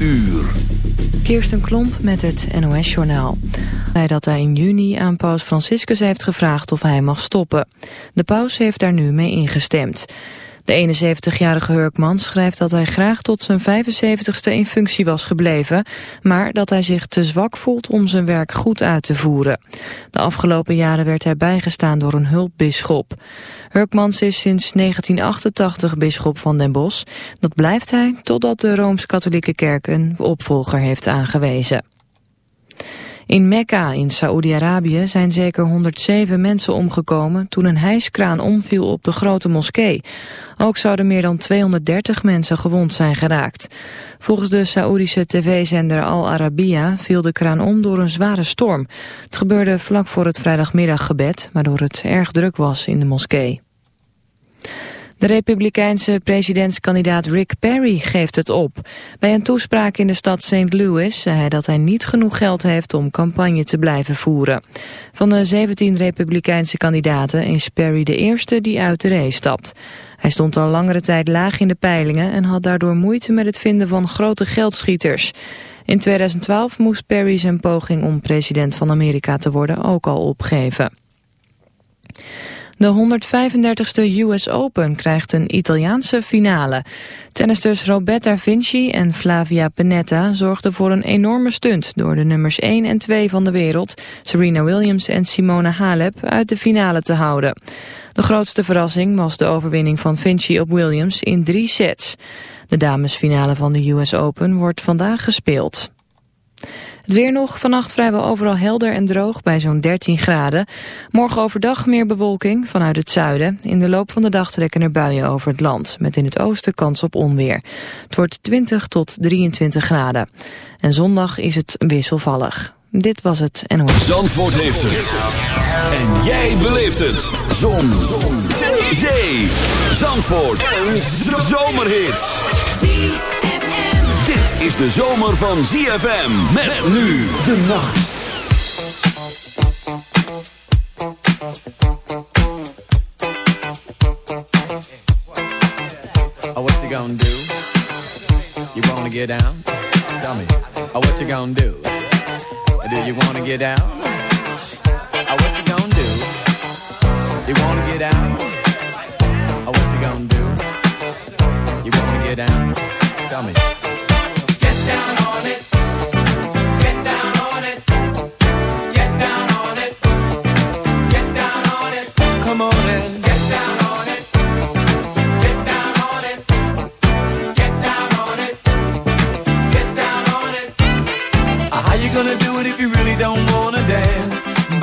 Uur. Kirsten Klomp met het NOS-journaal. Hij dat hij in juni aan paus Franciscus heeft gevraagd of hij mag stoppen. De paus heeft daar nu mee ingestemd. De 71-jarige Hurkman schrijft dat hij graag tot zijn 75ste in functie was gebleven, maar dat hij zich te zwak voelt om zijn werk goed uit te voeren. De afgelopen jaren werd hij bijgestaan door een hulpbisschop. Hurkmans is sinds 1988 bisschop van Den Bosch. Dat blijft hij totdat de Rooms-Katholieke Kerk een opvolger heeft aangewezen. In Mekka in Saoedi-Arabië zijn zeker 107 mensen omgekomen toen een hijskraan omviel op de grote moskee. Ook zouden meer dan 230 mensen gewond zijn geraakt. Volgens de Saoedische tv-zender Al Arabiya viel de kraan om door een zware storm. Het gebeurde vlak voor het vrijdagmiddaggebed, waardoor het erg druk was in de moskee. De republikeinse presidentskandidaat Rick Perry geeft het op. Bij een toespraak in de stad St. Louis zei hij dat hij niet genoeg geld heeft om campagne te blijven voeren. Van de 17 republikeinse kandidaten is Perry de eerste die uit de race stapt. Hij stond al langere tijd laag in de peilingen en had daardoor moeite met het vinden van grote geldschieters. In 2012 moest Perry zijn poging om president van Amerika te worden ook al opgeven. De 135ste US Open krijgt een Italiaanse finale. Tennisters Roberta Vinci en Flavia Pennetta zorgden voor een enorme stunt... door de nummers 1 en 2 van de wereld, Serena Williams en Simona Halep, uit de finale te houden. De grootste verrassing was de overwinning van Vinci op Williams in drie sets. De damesfinale van de US Open wordt vandaag gespeeld. Het weer nog, vannacht vrijwel overal helder en droog bij zo'n 13 graden. Morgen overdag meer bewolking vanuit het zuiden. In de loop van de dag trekken er buien over het land, met in het oosten kans op onweer. Het wordt 20 tot 23 graden. En zondag is het wisselvallig. Dit was het NOS. Zandvoort heeft het. En jij beleeft het. Zon. Zon. Zee. Zandvoort. Een zomerhit is de zomer van ZFM. Met nu de nacht. Oh, what you gonna do? You wanna get down? Tell me. Oh, what you gonna do? Do you wanna get down? Oh, what you gonna do? You wanna get down? Oh, what you gonna do? You wanna get down? Tell me.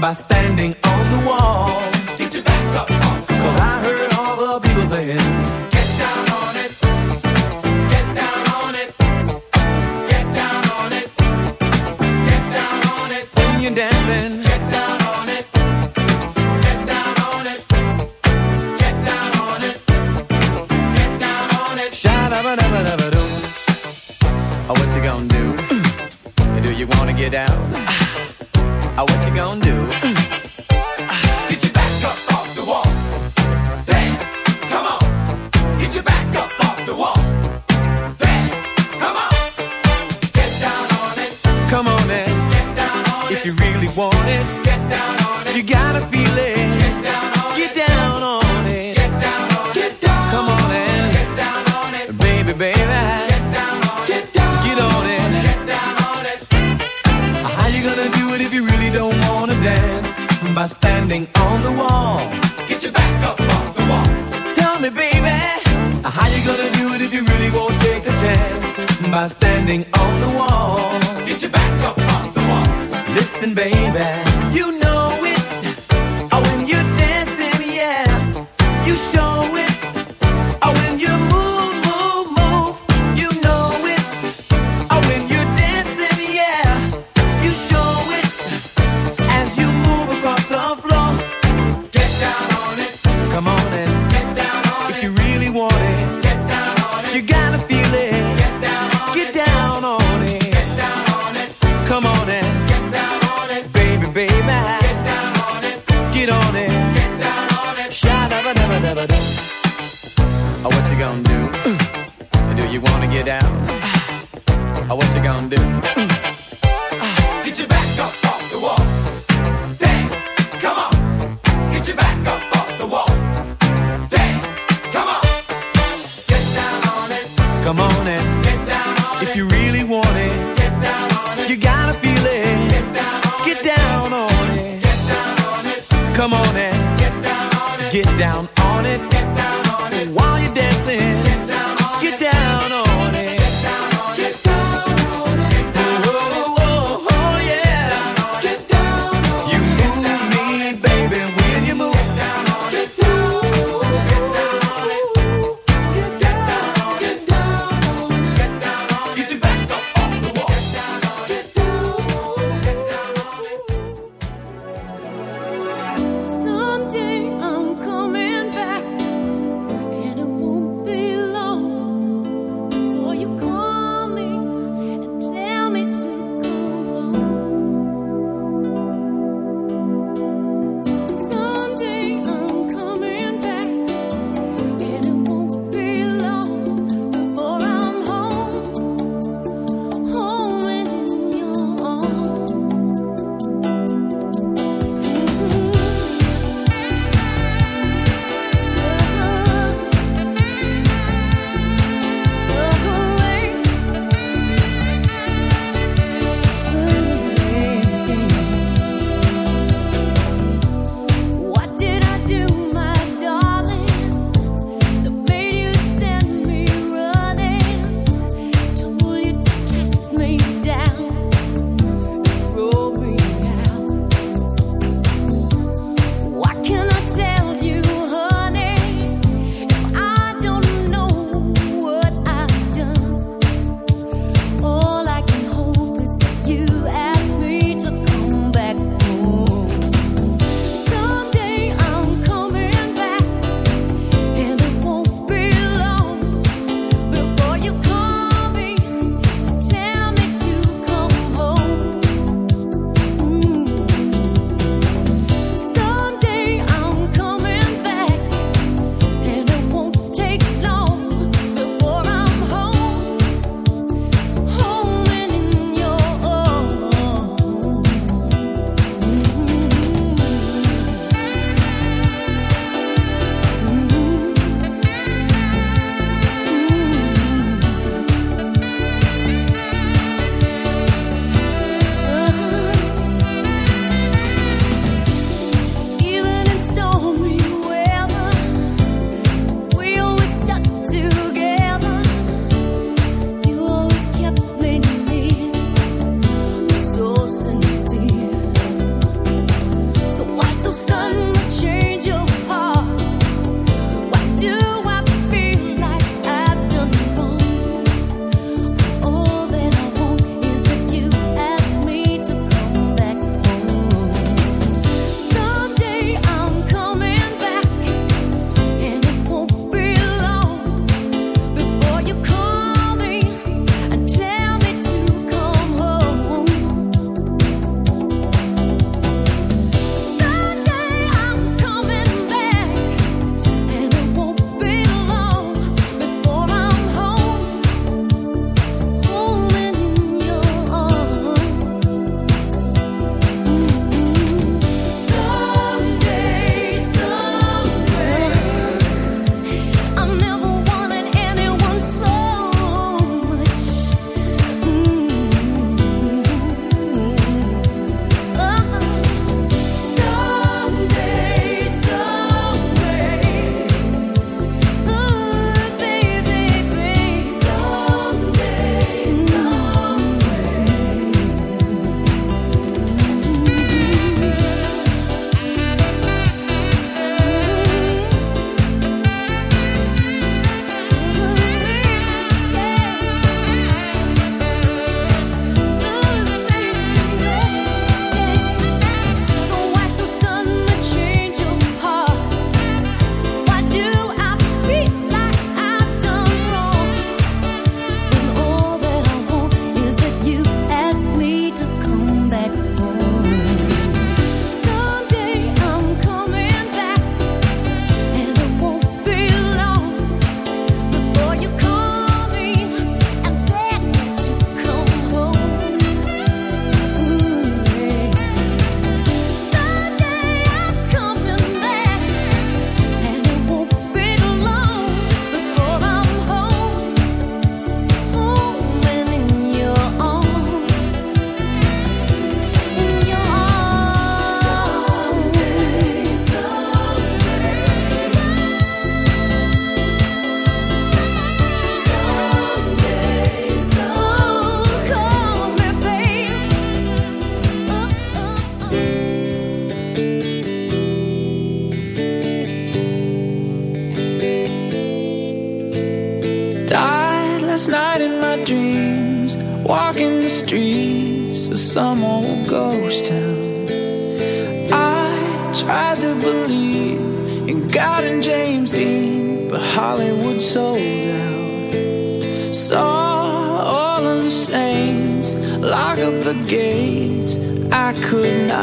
by standing on the Come on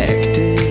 protected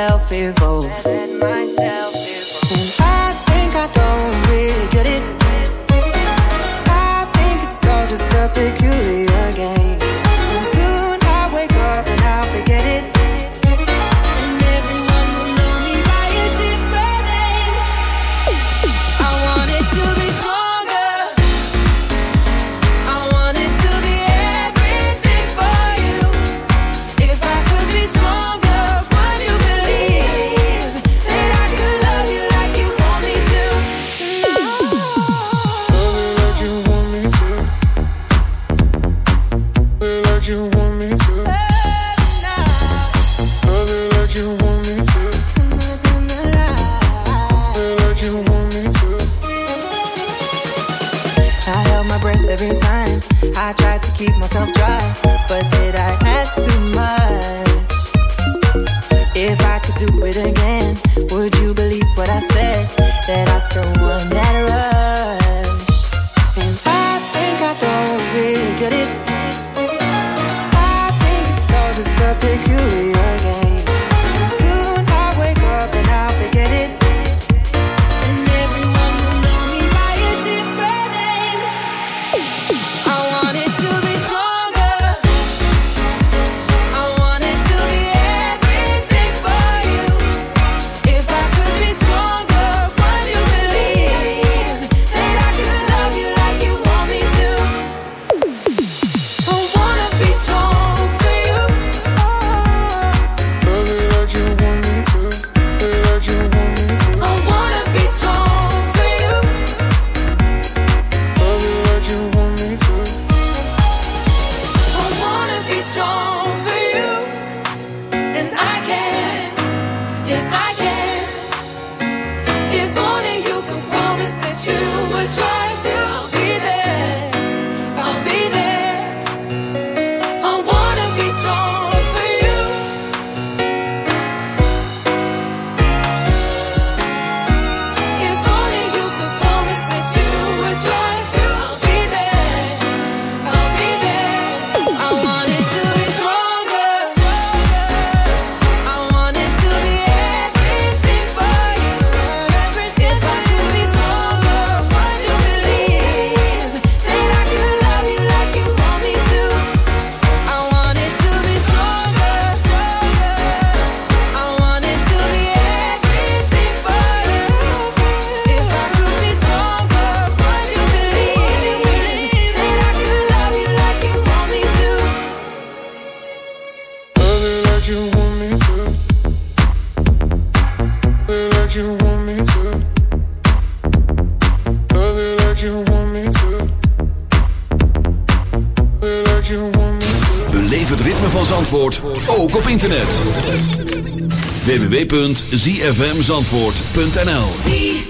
myself involved. Having myself www.zfmzandvoort.nl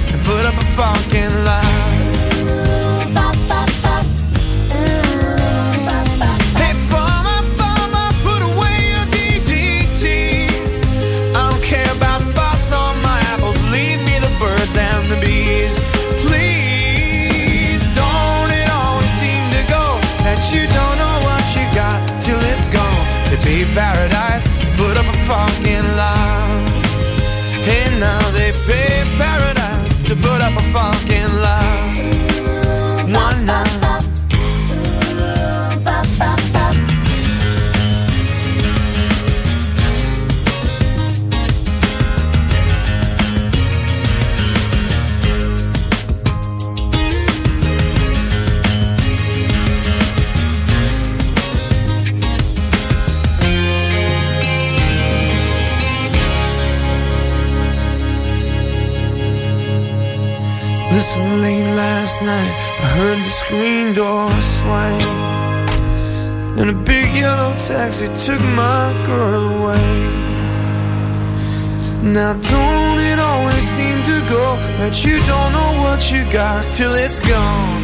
Fucking lot. And now they pay paradise to put up a fucking lie. taxi took my girl away. Now don't it always seem to go That you don't know what you got till it's gone?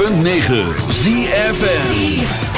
106.9 ZFN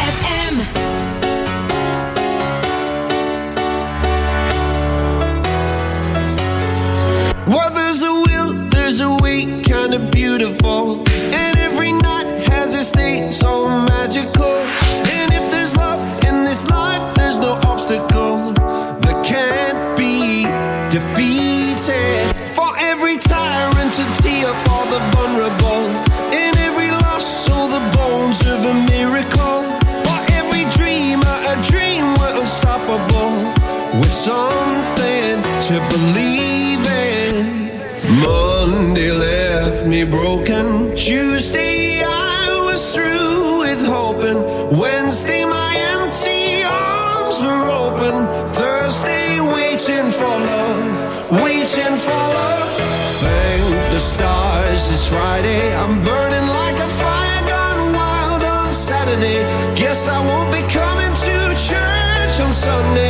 Sunday.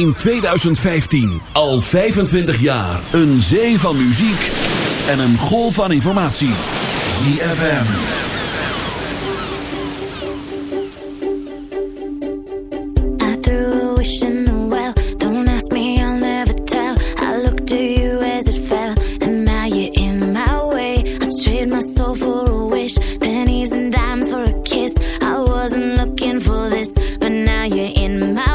in 2015. Al 25 jaar. Een zee van muziek en een golf van informatie. ZFM. I threw a wish in the well. Don't ask me, I'll never tell. I look to you as it fell. And now you're in my way. I trade my soul for a wish. Pennies and dimes for a kiss. I wasn't looking for this. But now you're in my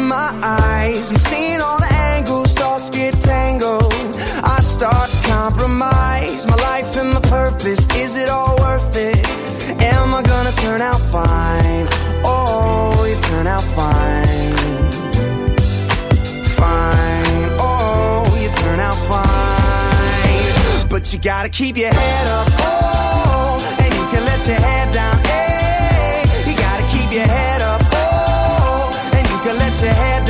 in my eyes. I'm seeing all the angles, thoughts get tangled. I start to compromise my life and my purpose. Is it all worth it? Am I gonna turn out fine? Oh, you turn out fine. Fine. Oh, you turn out fine. But you gotta keep your head up. Oh, and you can let your head down. Hey, you gotta keep your head your head